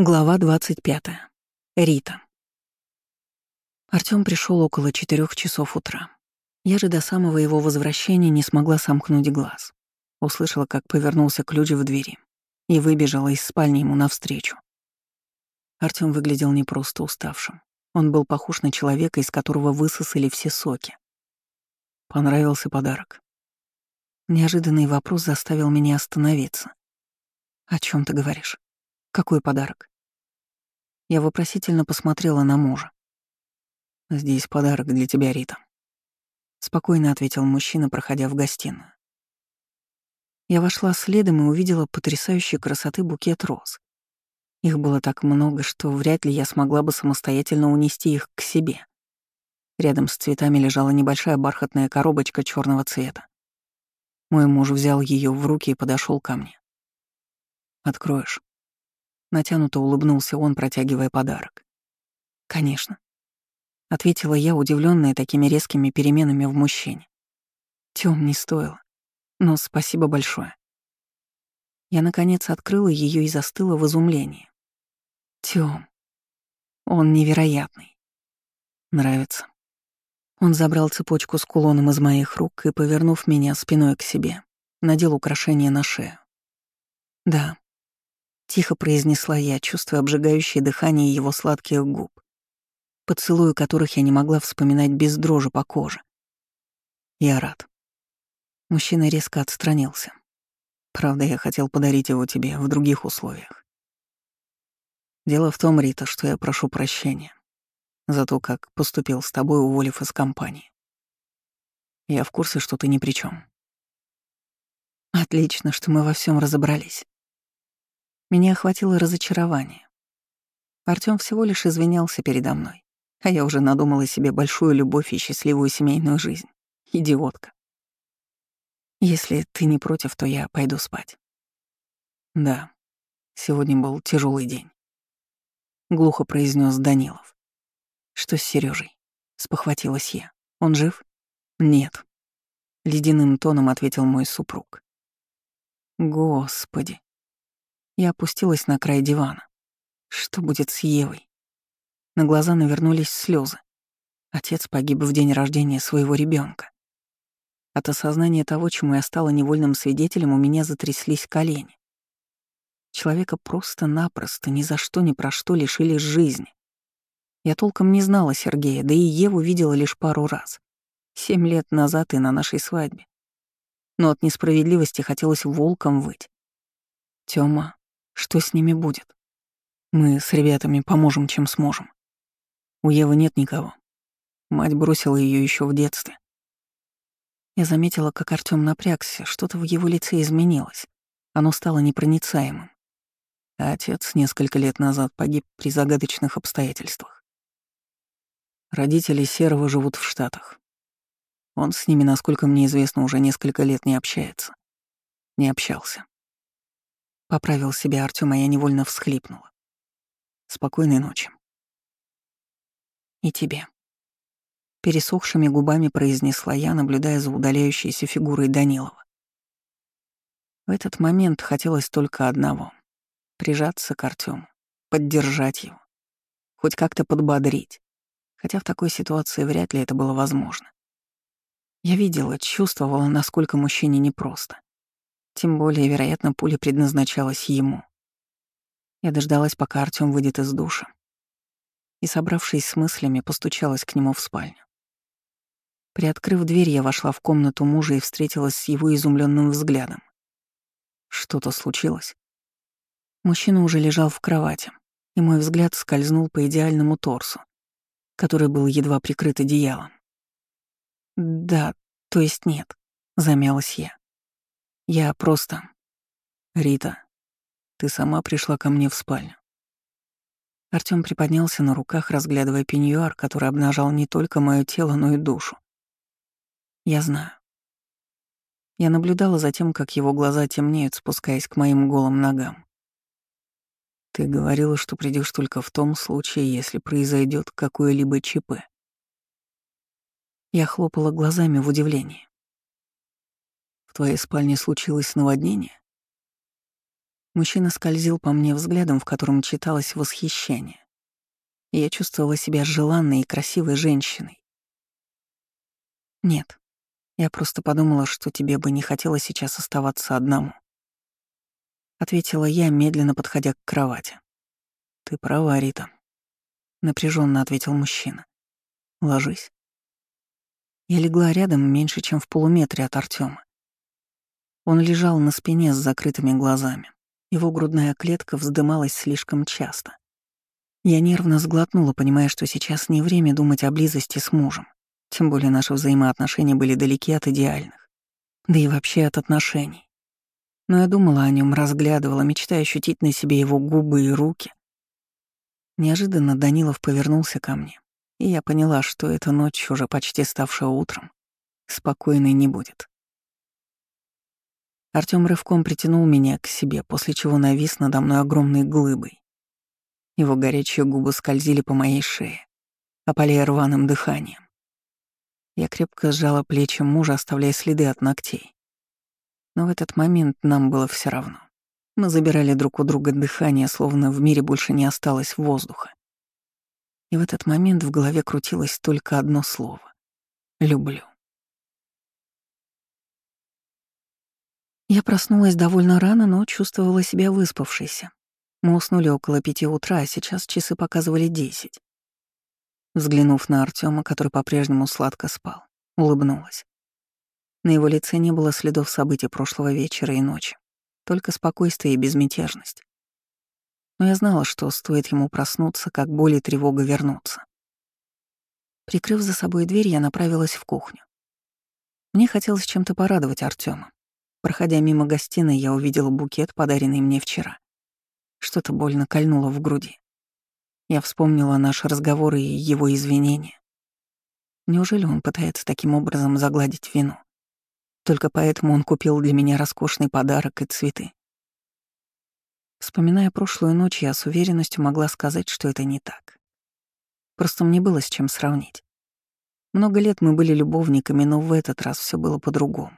Глава 25. Рита. Артём пришёл около четырёх часов утра. Я же до самого его возвращения не смогла сомкнуть глаз. Услышала, как повернулся ключ в двери и выбежала из спальни ему навстречу. Артём выглядел не просто уставшим. Он был похож на человека, из которого высосали все соки. Понравился подарок. Неожиданный вопрос заставил меня остановиться. «О чём ты говоришь? Какой подарок?» Я вопросительно посмотрела на мужа. «Здесь подарок для тебя, Рита», — спокойно ответил мужчина, проходя в гостиную. Я вошла следом и увидела потрясающей красоты букет роз. Их было так много, что вряд ли я смогла бы самостоятельно унести их к себе. Рядом с цветами лежала небольшая бархатная коробочка черного цвета. Мой муж взял ее в руки и подошел ко мне. «Откроешь?» Натянуто улыбнулся он, протягивая подарок. «Конечно», — ответила я, удивленная такими резкими переменами в мужчине. Тём не стоило, но спасибо большое. Я, наконец, открыла ее и застыла в изумлении. Тём, он невероятный. Нравится. Он забрал цепочку с кулоном из моих рук и, повернув меня спиной к себе, надел украшение на шею. Да, Тихо произнесла я, чувствуя обжигающее дыхание его сладких губ, поцелую которых я не могла вспоминать без дрожи по коже. Я рад. Мужчина резко отстранился. Правда, я хотел подарить его тебе в других условиях. Дело в том, Рита, что я прошу прощения за то, как поступил с тобой, уволив из компании. Я в курсе, что ты ни при чем. Отлично, что мы во всем разобрались. Меня охватило разочарование. Артём всего лишь извинялся передо мной, а я уже надумала себе большую любовь и счастливую семейную жизнь. Идиотка. Если ты не против, то я пойду спать. Да, сегодня был тяжелый день. Глухо произнес Данилов. Что с Сережей? Спохватилась я. Он жив? Нет. Ледяным тоном ответил мой супруг. Господи, я опустилась на край дивана. Что будет с Евой? На глаза навернулись слезы. Отец погиб в день рождения своего ребенка. От осознания того, чему я стала невольным свидетелем, у меня затряслись колени. Человека просто-напросто, ни за что, ни про что лишили жизни. Я толком не знала Сергея, да и Еву видела лишь пару раз. Семь лет назад и на нашей свадьбе. Но от несправедливости хотелось волком выть. Тёма, что с ними будет? Мы с ребятами поможем, чем сможем. У Евы нет никого. Мать бросила ее еще в детстве. Я заметила, как Артём напрягся, что-то в его лице изменилось. Оно стало непроницаемым. Отец несколько лет назад погиб при загадочных обстоятельствах. Родители Серого живут в Штатах. Он с ними, насколько мне известно, уже несколько лет не общается. Не общался. Поправил себя Артём, а я невольно всхлипнула. Спокойной ночи. И тебе. Пересохшими губами произнесла я, наблюдая за удаляющейся фигурой Данилова. В этот момент хотелось только одного — прижаться к Артёму, поддержать его, хоть как-то подбодрить, хотя в такой ситуации вряд ли это было возможно. Я видела, чувствовала, насколько мужчине непросто. Тем более, вероятно, пуля предназначалась ему. Я дождалась, пока Артём выйдет из душа. И, собравшись с мыслями, постучалась к нему в спальню. Приоткрыв дверь, я вошла в комнату мужа и встретилась с его изумленным взглядом. Что-то случилось. Мужчина уже лежал в кровати, и мой взгляд скользнул по идеальному торсу, который был едва прикрыт одеялом. «Да, то есть нет», — замялась я. Я просто... Рита, ты сама пришла ко мне в спальню. Артём приподнялся на руках, разглядывая пеньюар, который обнажал не только моё тело, но и душу. Я знаю. Я наблюдала за тем, как его глаза темнеют, спускаясь к моим голым ногам. Ты говорила, что придешь только в том случае, если произойдет какое-либо ЧП. Я хлопала глазами в удивлении твоей спальне случилось наводнение? Мужчина скользил по мне взглядом, в котором читалось восхищение. Я чувствовала себя желанной и красивой женщиной. Нет, я просто подумала, что тебе бы не хотелось сейчас оставаться одному. Ответила я, медленно подходя к кровати. Ты права, Рита. Напряженно ответил мужчина. Ложись. Я легла рядом меньше, чем в полуметре от Артема. Он лежал на спине с закрытыми глазами. Его грудная клетка вздымалась слишком часто. Я нервно сглотнула, понимая, что сейчас не время думать о близости с мужем. Тем более наши взаимоотношения были далеки от идеальных. Да и вообще от отношений. Но я думала о нем, разглядывала, мечтая ощутить на себе его губы и руки. Неожиданно Данилов повернулся ко мне, и я поняла, что эта ночь, уже почти ставшая утром, спокойной не будет. Артём рывком притянул меня к себе, после чего навис надо мной огромной глыбой. Его горячие губы скользили по моей шее, опаляя рваным дыханием. Я крепко сжала плечи мужа, оставляя следы от ногтей. Но в этот момент нам было все равно. Мы забирали друг у друга дыхание, словно в мире больше не осталось воздуха. И в этот момент в голове крутилось только одно слово — «люблю». Я проснулась довольно рано, но чувствовала себя выспавшейся. Мы уснули около пяти утра, а сейчас часы показывали десять. Взглянув на Артема, который по-прежнему сладко спал, улыбнулась. На его лице не было следов событий прошлого вечера и ночи, только спокойствие и безмятежность. Но я знала, что стоит ему проснуться, как боль и тревога вернутся. Прикрыв за собой дверь, я направилась в кухню. Мне хотелось чем-то порадовать Артема. Проходя мимо гостиной, я увидела букет, подаренный мне вчера. Что-то больно кольнуло в груди. Я вспомнила наши разговоры и его извинения. Неужели он пытается таким образом загладить вину? Только поэтому он купил для меня роскошный подарок и цветы. Вспоминая прошлую ночь, я с уверенностью могла сказать, что это не так. Просто мне было с чем сравнить. Много лет мы были любовниками, но в этот раз все было по-другому.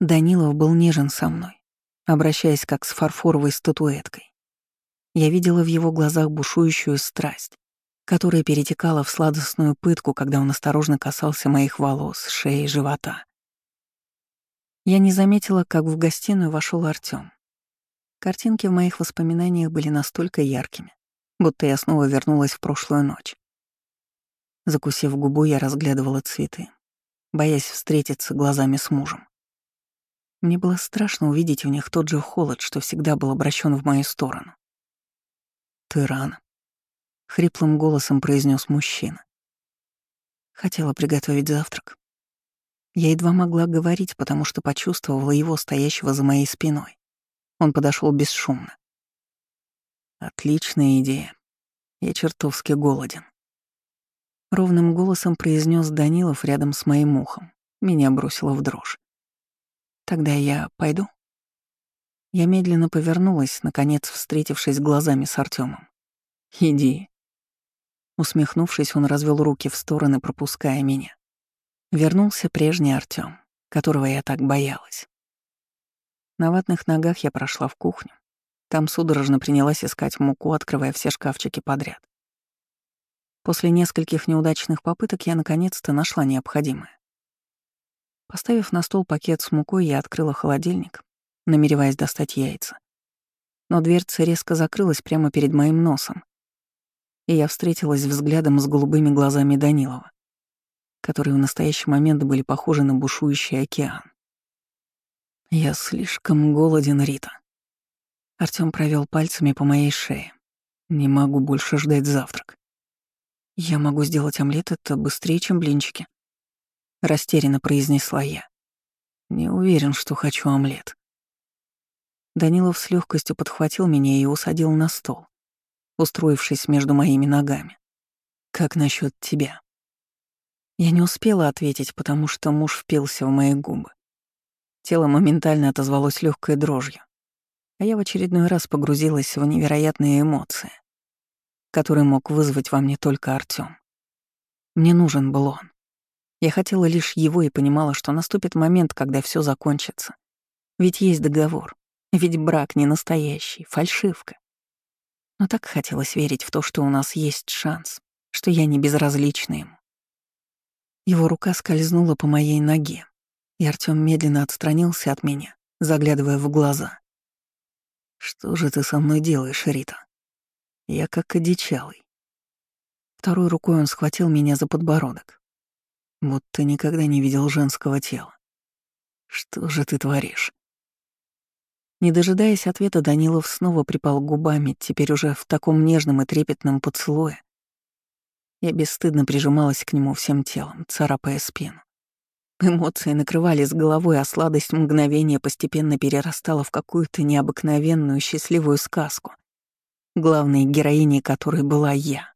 Данилов был нежен со мной, обращаясь как с фарфоровой статуэткой. Я видела в его глазах бушующую страсть, которая перетекала в сладостную пытку, когда он осторожно касался моих волос, шеи, живота. Я не заметила, как в гостиную вошел Артём. Картинки в моих воспоминаниях были настолько яркими, будто я снова вернулась в прошлую ночь. Закусив губу, я разглядывала цветы, боясь встретиться глазами с мужем. Мне было страшно увидеть в них тот же холод, что всегда был обращен в мою сторону. «Ты рано», — хриплым голосом произнес мужчина. Хотела приготовить завтрак. Я едва могла говорить, потому что почувствовала его, стоящего за моей спиной. Он подошел бесшумно. «Отличная идея. Я чертовски голоден». Ровным голосом произнес Данилов рядом с моим ухом. Меня бросило в дрожь. Тогда я пойду. Я медленно повернулась, наконец встретившись глазами с Артемом. Иди. Усмехнувшись, он развел руки в стороны, пропуская меня. Вернулся прежний Артем, которого я так боялась. На ватных ногах я прошла в кухню. Там судорожно принялась искать муку, открывая все шкафчики подряд. После нескольких неудачных попыток я наконец-то нашла необходимое. Поставив на стол пакет с мукой, я открыла холодильник, намереваясь достать яйца. Но дверца резко закрылась прямо перед моим носом, и я встретилась взглядом с голубыми глазами Данилова, которые в настоящий момент были похожи на бушующий океан. «Я слишком голоден, Рита». Артём провел пальцами по моей шее. «Не могу больше ждать завтрак. Я могу сделать омлет, это быстрее, чем блинчики», — растерянно произнесла я. «Не уверен, что хочу омлет». Данилов с легкостью подхватил меня и усадил на стол, устроившись между моими ногами. «Как насчет тебя?» Я не успела ответить, потому что муж впился в мои губы. Тело моментально отозвалось легкой дрожью, а я в очередной раз погрузилась в невероятные эмоции, которые мог вызвать во мне только Артём. Мне нужен был он. Я хотела лишь его и понимала, что наступит момент, когда все закончится. Ведь есть договор. Ведь брак не настоящий, фальшивка. Но так хотелось верить в то, что у нас есть шанс, что я не безразлична ему. Его рука скользнула по моей ноге, и Артём медленно отстранился от меня, заглядывая в глаза. «Что же ты со мной делаешь, Рита? Я как одичалый». Второй рукой он схватил меня за подбородок. Вот ты никогда не видел женского тела. Что же ты творишь? Не дожидаясь ответа, Данилов снова припал губами, теперь уже в таком нежном и трепетном поцелуе. Я бесстыдно прижималась к нему всем телом, царапая спину. Эмоции накрывали с головой, а сладость мгновения постепенно перерастала в какую-то необыкновенную счастливую сказку, главной героиней которой была я.